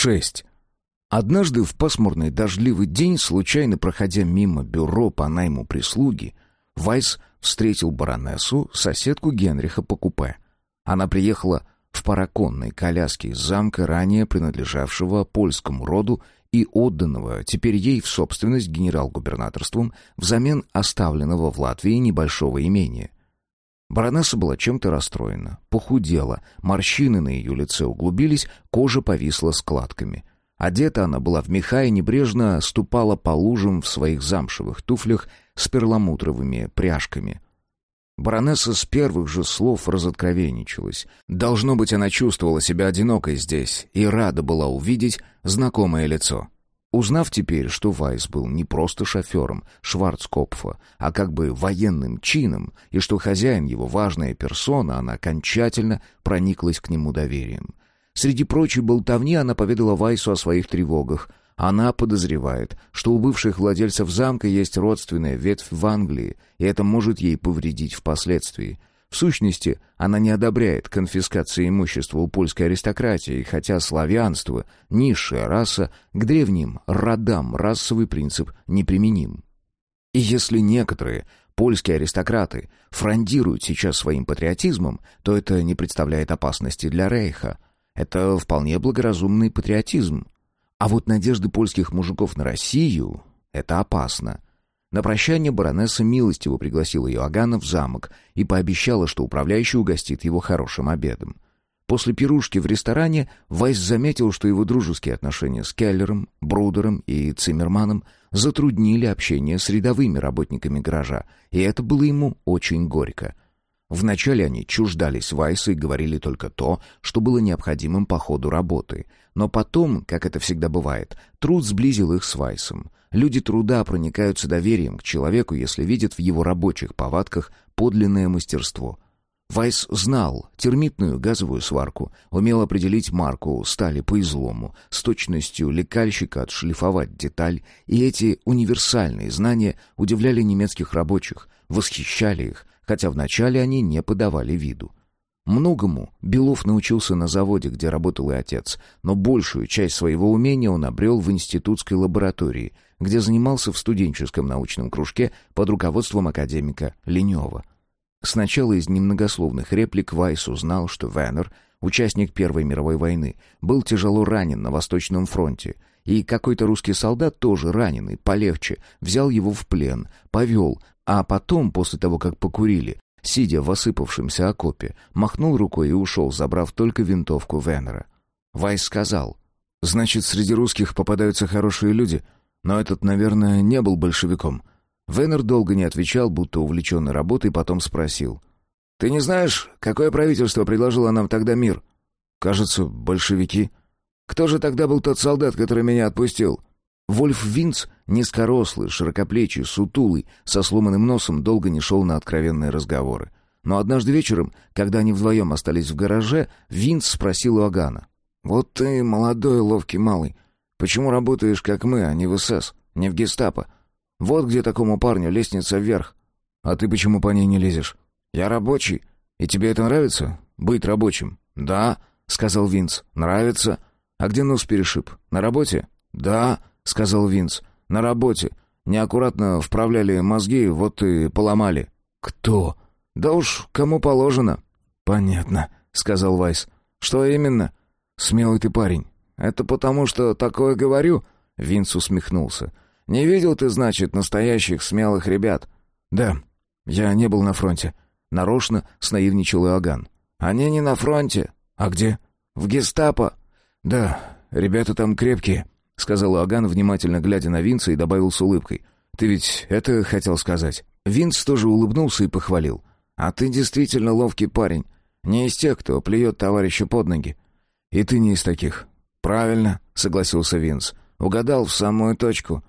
6. Однажды в пасмурный дождливый день, случайно проходя мимо бюро по найму прислуги, Вайс встретил баронессу, соседку Генриха по купе. Она приехала в параконной коляске из замка, ранее принадлежавшего польскому роду и отданного теперь ей в собственность генерал-губернаторством взамен оставленного в Латвии небольшого имения. Баронесса была чем-то расстроена, похудела, морщины на ее лице углубились, кожа повисла складками. Одета она была в меха и небрежно ступала по лужам в своих замшевых туфлях с перламутровыми пряжками. Баронесса с первых же слов разоткровенничалась. Должно быть, она чувствовала себя одинокой здесь и рада была увидеть знакомое лицо. Узнав теперь, что Вайс был не просто шофером Шварцкопфа, а как бы военным чином, и что хозяин его важная персона, она окончательно прониклась к нему доверием. Среди прочей болтовни она поведала Вайсу о своих тревогах. Она подозревает, что у бывших владельцев замка есть родственная ветвь в Англии, и это может ей повредить впоследствии. В сущности, она не одобряет конфискации имущества у польской аристократии, хотя славянство, низшая раса, к древним родам расовый принцип неприменим. И если некоторые польские аристократы фрондируют сейчас своим патриотизмом, то это не представляет опасности для Рейха. Это вполне благоразумный патриотизм. А вот надежды польских мужиков на Россию — это опасно. На прощание баронесса милостиво пригласила Иоганна в замок и пообещала, что управляющий угостит его хорошим обедом. После пирушки в ресторане Вайс заметил, что его дружеские отношения с Келлером, Брудером и Циммерманом затруднили общение с рядовыми работниками гаража, и это было ему очень горько. Вначале они чуждались Вайса и говорили только то, что было необходимым по ходу работы. Но потом, как это всегда бывает, труд сблизил их с Вайсом. Люди труда проникаются доверием к человеку, если видят в его рабочих повадках подлинное мастерство. Вайс знал термитную газовую сварку, умел определить марку стали по излому, с точностью лекальщика отшлифовать деталь, и эти универсальные знания удивляли немецких рабочих, восхищали их, хотя вначале они не подавали виду. Многому Белов научился на заводе, где работал и отец, но большую часть своего умения он обрел в институтской лаборатории, где занимался в студенческом научном кружке под руководством академика Ленева. Сначала из немногословных реплик Вайс узнал, что Венер, участник Первой мировой войны, был тяжело ранен на Восточном фронте, и какой-то русский солдат, тоже раненый, полегче, взял его в плен, повел, а потом, после того, как покурили, сидя в осыпавшемся окопе, махнул рукой и ушел, забрав только винтовку Венера. Вайс сказал, «Значит, среди русских попадаются хорошие люди, но этот, наверное, не был большевиком». Венер долго не отвечал, будто увлеченный работой, потом спросил, «Ты не знаешь, какое правительство предложило нам тогда мир?» «Кажется, большевики». «Кто же тогда был тот солдат, который меня отпустил?» Вольф Винц, низкорослый, широкоплечий, сутулый, со сломанным носом, долго не шел на откровенные разговоры. Но однажды вечером, когда они вдвоем остались в гараже, Винц спросил у Агана. «Вот ты молодой ловкий малый. Почему работаешь, как мы, а не в СС, не в гестапо? Вот где такому парню лестница вверх. А ты почему по ней не лезешь? Я рабочий. И тебе это нравится? Быть рабочим?» «Да», — сказал Винц. «Нравится. А где нос перешиб? На работе?» «Да», — сказал Винс. «На работе. Неаккуратно вправляли мозги, вот и поломали». «Кто?» «Да уж, кому положено». «Понятно», — сказал Вайс. «Что именно?» «Смелый ты парень». «Это потому, что такое говорю?» Винс усмехнулся. «Не видел ты, значит, настоящих смелых ребят?» «Да, я не был на фронте». Нарочно снаивничал Иоганн. «Они не на фронте. А где?» «В гестапо». «Да, ребята там крепкие». — сказал Аган, внимательно глядя на Винца, и добавил с улыбкой. «Ты ведь это хотел сказать?» Винц тоже улыбнулся и похвалил. «А ты действительно ловкий парень. Не из тех, кто плюет товарищу под ноги». «И ты не из таких». «Правильно», — согласился Винц. «Угадал в самую точку».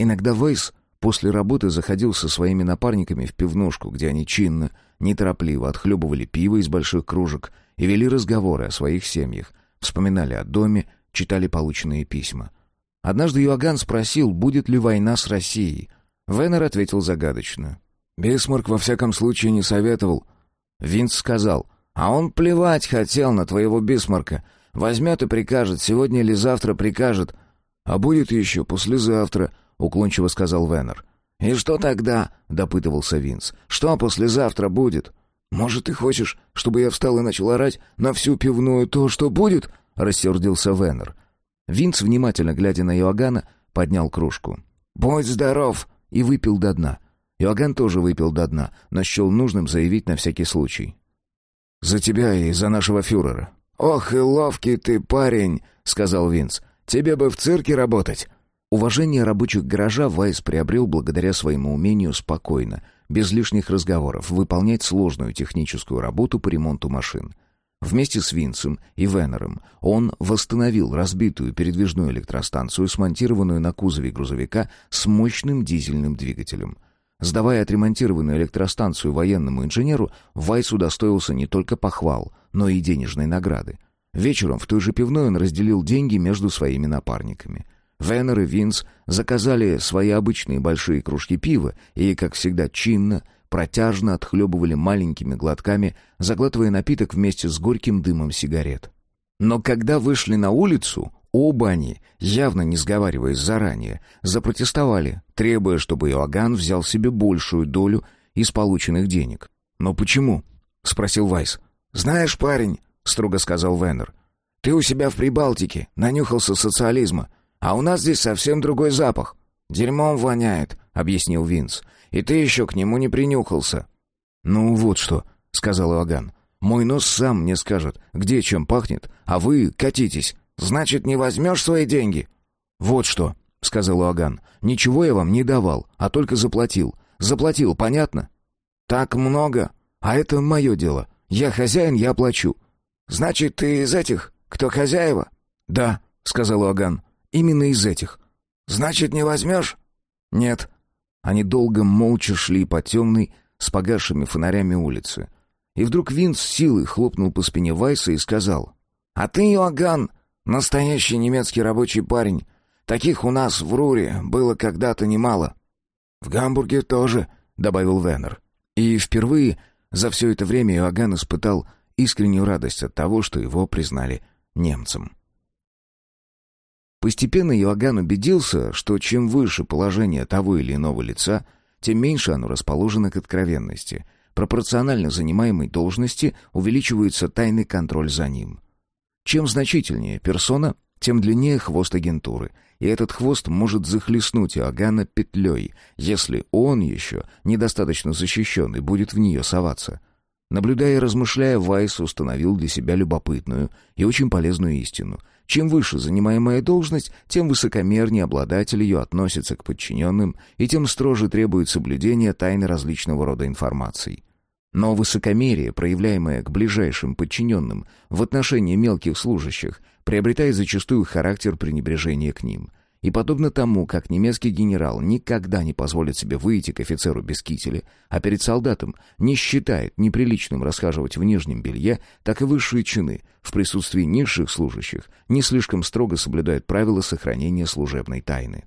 Иногда Вейс после работы заходил со своими напарниками в пивнушку, где они чинно, неторопливо отхлебывали пиво из больших кружек и вели разговоры о своих семьях, вспоминали о доме, читали полученные письма. Однажды Иоганн спросил, будет ли война с Россией. Венер ответил загадочно. «Бисмарк во всяком случае не советовал». Винц сказал, «А он плевать хотел на твоего Бисмарка. Возьмет и прикажет, сегодня или завтра прикажет. А будет еще послезавтра, уклончиво сказал Веннер. «И что тогда?» — допытывался Винс. «Что послезавтра будет?» «Может, ты хочешь, чтобы я встал и начал орать на всю пивную то, что будет?» — рассердился Веннер. Винс, внимательно глядя на Иоганна, поднял кружку. «Будь здоров!» и выпил до дна. Иоганн тоже выпил до дна, но счел нужным заявить на всякий случай. «За тебя и за нашего фюрера». «Ох и ловкий ты парень!» — сказал Винс. «Тебе бы в цирке работать!» Уважение рабочих гаража Вайс приобрел благодаря своему умению спокойно, без лишних разговоров, выполнять сложную техническую работу по ремонту машин. Вместе с Винсом и Венером он восстановил разбитую передвижную электростанцию, смонтированную на кузове грузовика с мощным дизельным двигателем. Сдавая отремонтированную электростанцию военному инженеру, Вайс удостоился не только похвал, но и денежной награды. Вечером в той же пивной он разделил деньги между своими напарниками. Венер и Винс заказали свои обычные большие кружки пива и, как всегда, чинно, протяжно отхлебывали маленькими глотками, заглатывая напиток вместе с горьким дымом сигарет. Но когда вышли на улицу, оба они, явно не сговариваясь заранее, запротестовали, требуя, чтобы Иоганн взял себе большую долю из полученных денег. «Но почему?» — спросил Вайс. «Знаешь, парень», — строго сказал Венер, — «ты у себя в Прибалтике нанюхался социализма». А у нас здесь совсем другой запах. Дерьмом воняет, объяснил Винс. И ты еще к нему не принюхался. Ну вот что, сказал Иоганн. Мой нос сам мне скажет, где чем пахнет, а вы катитесь. Значит, не возьмешь свои деньги? Вот что, сказал Иоганн. Ничего я вам не давал, а только заплатил. Заплатил, понятно? Так много. А это мое дело. Я хозяин, я плачу. Значит, ты из этих, кто хозяева? Да, сказал Иоганн. Именно из этих. Значит, не возьмешь? Нет. Они долго молча шли по темной, с погасшими фонарями улицы. И вдруг Винс силой хлопнул по спине Вайса и сказал. «А ты, Иоганн, настоящий немецкий рабочий парень. Таких у нас в Руре было когда-то немало». «В Гамбурге тоже», — добавил Веннер. И впервые за все это время Иоганн испытал искреннюю радость от того, что его признали немцем. Постепенно Иоганн убедился, что чем выше положение того или иного лица, тем меньше оно расположено к откровенности. Пропорционально занимаемой должности увеличивается тайный контроль за ним. Чем значительнее персона, тем длиннее хвост агентуры, и этот хвост может захлестнуть Иоганна петлей, если он еще недостаточно защищен и будет в нее соваться. Наблюдая и размышляя, Вайс установил для себя любопытную и очень полезную истину — чем выше занимаемая должность, тем высокомернее обладатель ее относится к подчиненным, и тем строже требует соблюдения тайны различного рода информации. Но высокомерие, проявляемое к ближайшим подчиненным в отношении мелких служащих, приобретает зачастую характер пренебрежения к ним – и подобно тому, как немецкий генерал никогда не позволит себе выйти к офицеру без кителя, а перед солдатом не считает неприличным расхаживать в нижнем белье, так и высшие чины в присутствии низших служащих не слишком строго соблюдают правила сохранения служебной тайны.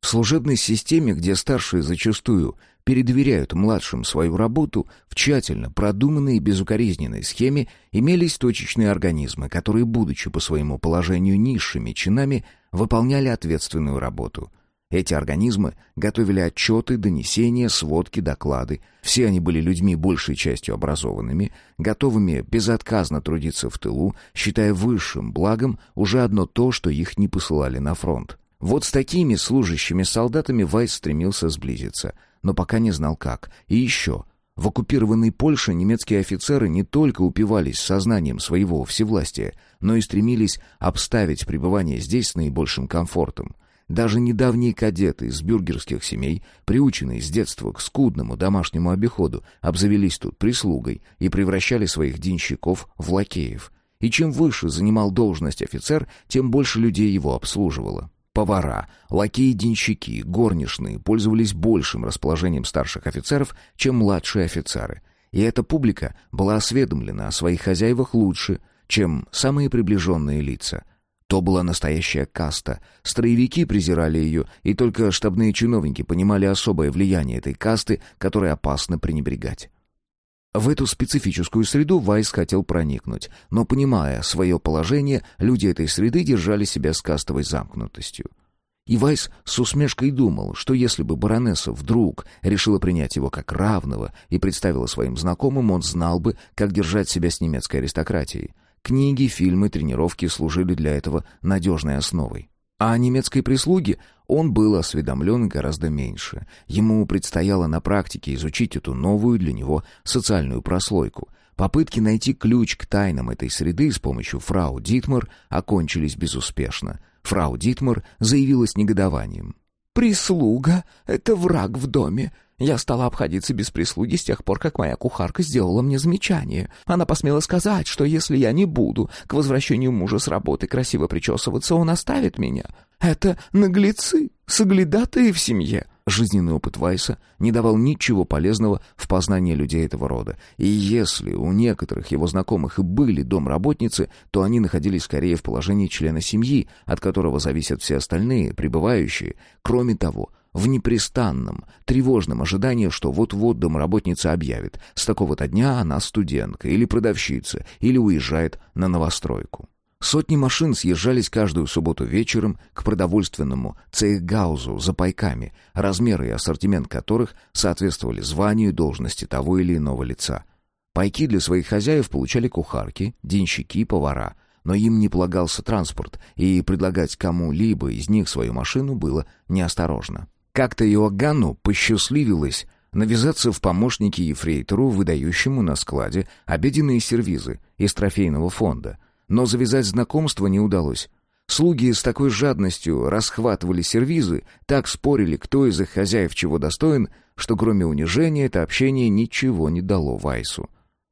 В служебной системе, где старшие зачастую передоверяют младшим свою работу, в тщательно продуманной и безукоризненной схеме имелись точечные организмы, которые, будучи по своему положению низшими чинами, выполняли ответственную работу. Эти организмы готовили отчеты, донесения, сводки, доклады. Все они были людьми большей частью образованными, готовыми безотказно трудиться в тылу, считая высшим благом уже одно то, что их не посылали на фронт. Вот с такими служащими солдатами Вайс стремился сблизиться, но пока не знал как. И еще. В оккупированной Польше немецкие офицеры не только упивались сознанием своего всевластия, но и стремились обставить пребывание здесь с наибольшим комфортом. Даже недавние кадеты из бюргерских семей, приученные с детства к скудному домашнему обиходу, обзавелись тут прислугой и превращали своих денщиков в лакеев. И чем выше занимал должность офицер, тем больше людей его обслуживало. Повара, лакеи-денщики, горничные пользовались большим расположением старших офицеров, чем младшие офицеры. И эта публика была осведомлена о своих хозяевах лучше, чем самые приближенные лица. То была настоящая каста. Строевики презирали ее, и только штабные чиновники понимали особое влияние этой касты, которой опасно пренебрегать. В эту специфическую среду Вайс хотел проникнуть, но, понимая свое положение, люди этой среды держали себя с кастовой замкнутостью. И Вайс с усмешкой думал, что если бы баронесса вдруг решила принять его как равного и представила своим знакомым, он знал бы, как держать себя с немецкой аристократией. Книги, фильмы, тренировки служили для этого надежной основой. А о немецкой прислуге он был осведомлен гораздо меньше. Ему предстояло на практике изучить эту новую для него социальную прослойку. Попытки найти ключ к тайнам этой среды с помощью фрау Дитмар окончились безуспешно. Фрау Дитмар заявилась негодованием. «Прислуга — это враг в доме. Я стала обходиться без прислуги с тех пор, как моя кухарка сделала мне замечание. Она посмела сказать, что если я не буду к возвращению мужа с работы красиво причесываться, он оставит меня. Это наглецы, соглядатые в семье». Жизненный опыт Вайса не давал ничего полезного в познании людей этого рода, и если у некоторых его знакомых и были домработницы, то они находились скорее в положении члена семьи, от которого зависят все остальные, пребывающие. Кроме того, в непрестанном, тревожном ожидании, что вот-вот домработница объявит, с такого-то дня она студентка или продавщица, или уезжает на новостройку. Сотни машин съезжались каждую субботу вечером к продовольственному цейхгаузу за пайками, размеры и ассортимент которых соответствовали званию и должности того или иного лица. Пайки для своих хозяев получали кухарки, денщики, повара, но им не полагался транспорт, и предлагать кому-либо из них свою машину было неосторожно. Как-то Иоганну посчастливилось навязаться в помощники ефрейтору, выдающему на складе обеденные сервизы из трофейного фонда. Но завязать знакомство не удалось. Слуги с такой жадностью расхватывали сервизы, так спорили, кто из их хозяев чего достоин, что кроме унижения это общение ничего не дало Вайсу.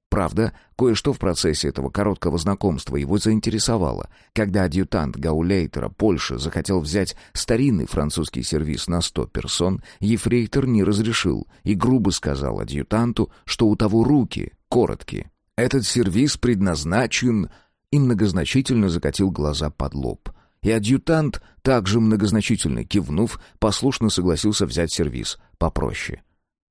Правда, кое-что в процессе этого короткого знакомства его заинтересовало. Когда адъютант Гаулейтера Польши захотел взять старинный французский сервис на сто персон, ефрейтор не разрешил и грубо сказал адъютанту, что у того руки короткие. Этот сервис предназначен... И многозначительно закатил глаза под лоб. И адъютант, также многозначительно кивнув, послушно согласился взять сервис попроще.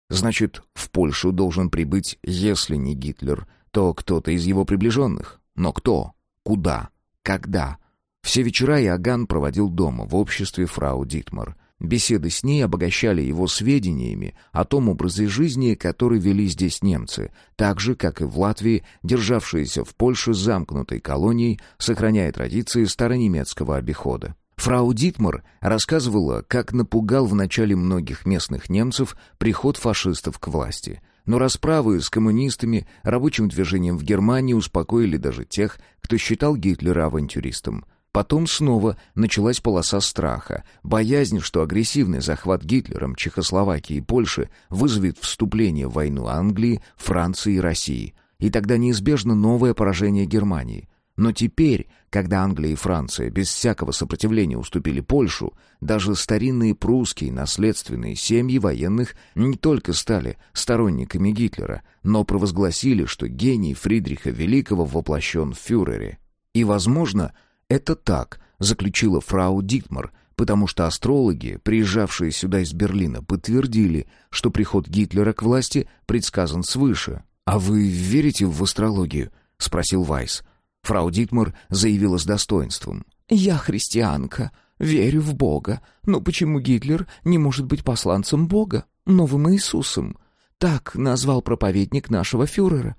Значит, в Польшу должен прибыть, если не Гитлер, то кто-то из его приближенных. Но кто? Куда? Когда? Все вечера Иоганн проводил дома, в обществе фрау Дитмар. Беседы с ней обогащали его сведениями о том образе жизни, который вели здесь немцы, так же, как и в Латвии, державшиеся в Польше замкнутой колонией, сохраняя традиции старонемецкого обихода. Фрау Дитмар рассказывала, как напугал в начале многих местных немцев приход фашистов к власти. Но расправы с коммунистами, рабочим движением в Германии успокоили даже тех, кто считал Гитлера авантюристом. Потом снова началась полоса страха, боязнь, что агрессивный захват Гитлером Чехословакии и Польши вызовет вступление в войну Англии, Франции и России. И тогда неизбежно новое поражение Германии – но теперь, когда Англия и Франция без всякого сопротивления уступили Польшу, даже старинные прусские наследственные семьи военных не только стали сторонниками Гитлера, но провозгласили, что гений Фридриха Великого воплощен в фюрере. И, возможно, это так, заключила фрау Дитмар, потому что астрологи, приезжавшие сюда из Берлина, подтвердили, что приход Гитлера к власти предсказан свыше. «А вы верите в астрологию?» — спросил Вайс. — Фрау Дитмар заявила с достоинством. «Я христианка, верю в Бога. Но почему Гитлер не может быть посланцем Бога, новым Иисусом? Так назвал проповедник нашего фюрера».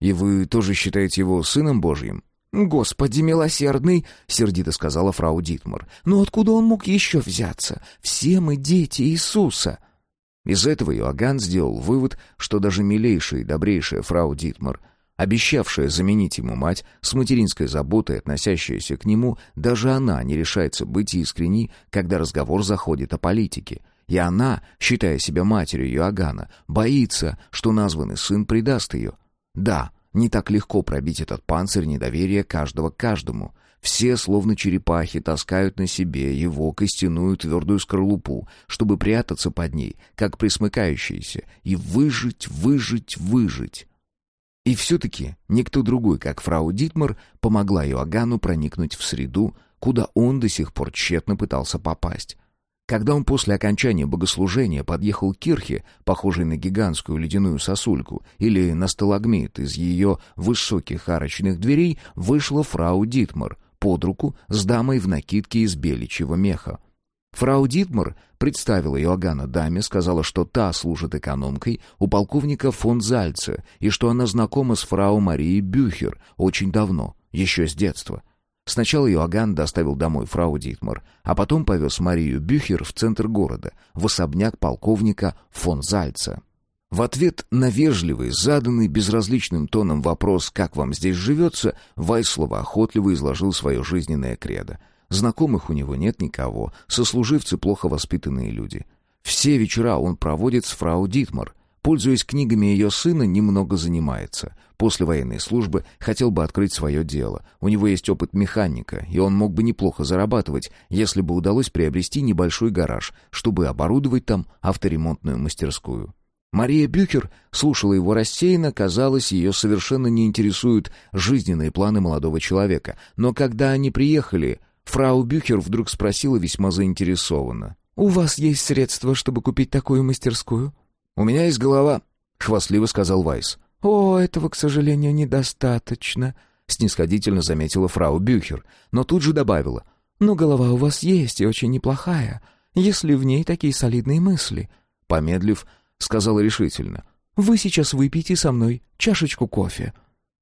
«И вы тоже считаете его сыном Божьим?» «Господи милосердный!» — сердито сказала фрау Дитмар. «Но откуда он мог еще взяться? Все мы дети Иисуса!» Из этого Иоганн сделал вывод, что даже милейшая и добрейшая фрау Дитмар обещавшая заменить ему мать, с материнской заботой относящаяся к нему, даже она не решается быть искренней, когда разговор заходит о политике. И она, считая себя матерью Иоганна, боится, что названный сын предаст ее. Да, не так легко пробить этот панцирь недоверия каждого к каждому. Все, словно черепахи, таскают на себе его костяную твердую скорлупу, чтобы прятаться под ней, как присмыкающиеся, и выжить, выжить, выжить. И все-таки никто другой, как фрау Дитмар, помогла Иоганну проникнуть в среду, куда он до сих пор тщетно пытался попасть. Когда он после окончания богослужения подъехал к кирхе, похожей на гигантскую ледяную сосульку, или на сталагмит из ее высоких арочных дверей, вышла фрау Дитмар под руку с дамой в накидке из беличьего меха. Фрау Дитмар представила Иоганна даме, сказала, что та служит экономкой у полковника фон Зальца и что она знакома с фрау Марией Бюхер очень давно, еще с детства. Сначала Иоганн доставил домой фрау Дитмар, а потом повез Марию Бюхер в центр города, в особняк полковника фон Зальца. В ответ на вежливый, заданный безразличным тоном вопрос «Как вам здесь живется?», Вайслова охотливо изложил свое жизненное кредо. Знакомых у него нет никого, сослуживцы плохо воспитанные люди. Все вечера он проводит с фрау Дитмар, Пользуясь книгами ее сына, немного занимается. После военной службы хотел бы открыть свое дело. У него есть опыт механика, и он мог бы неплохо зарабатывать, если бы удалось приобрести небольшой гараж, чтобы оборудовать там авторемонтную мастерскую. Мария Бюкер слушала его рассеянно, казалось, ее совершенно не интересуют жизненные планы молодого человека. Но когда они приехали, фрау Бюкер вдруг спросила весьма заинтересованно. «У вас есть средства, чтобы купить такую мастерскую?» «У меня есть голова», — хвастливо сказал Вайс. «О, этого, к сожалению, недостаточно», — снисходительно заметила фрау Бюхер, но тут же добавила. «Но голова у вас есть и очень неплохая, если в ней такие солидные мысли». Помедлив, сказала решительно. «Вы сейчас выпьете со мной чашечку кофе».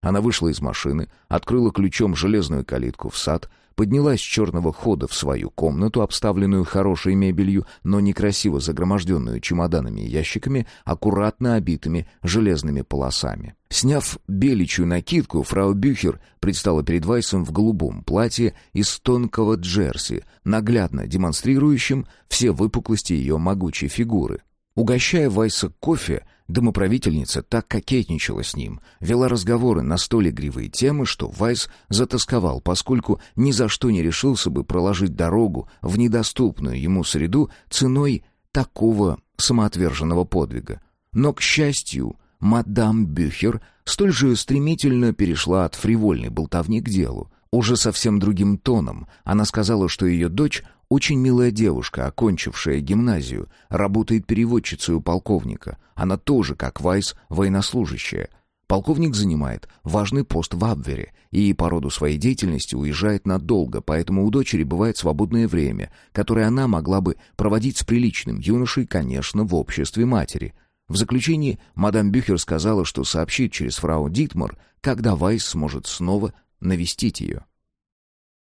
Она вышла из машины, открыла ключом железную калитку в сад, поднялась с черного хода в свою комнату, обставленную хорошей мебелью, но некрасиво загроможденную чемоданами и ящиками, аккуратно обитыми железными полосами. Сняв беличью накидку, фрау Бюхер предстала перед Вайсом в голубом платье из тонкого джерси, наглядно демонстрирующим все выпуклости ее могучей фигуры. Угощая Вайса кофе, Домоправительница так кокетничала с ним, вела разговоры на столь игривые темы, что Вайс затасковал, поскольку ни за что не решился бы проложить дорогу в недоступную ему среду ценой такого самоотверженного подвига. Но, к счастью, мадам Бюхер столь же стремительно перешла от фривольной болтовни к делу. Уже совсем другим тоном она сказала, что ее дочь очень милая девушка, окончившая гимназию, работает переводчицей у полковника. Она тоже, как Вайс, военнослужащая. Полковник занимает важный пост в Абвере и по роду своей деятельности уезжает надолго, поэтому у дочери бывает свободное время, которое она могла бы проводить с приличным юношей, конечно, в обществе матери. В заключении мадам Бюхер сказала, что сообщит через фрау Дитмар, когда Вайс сможет снова навестить ее.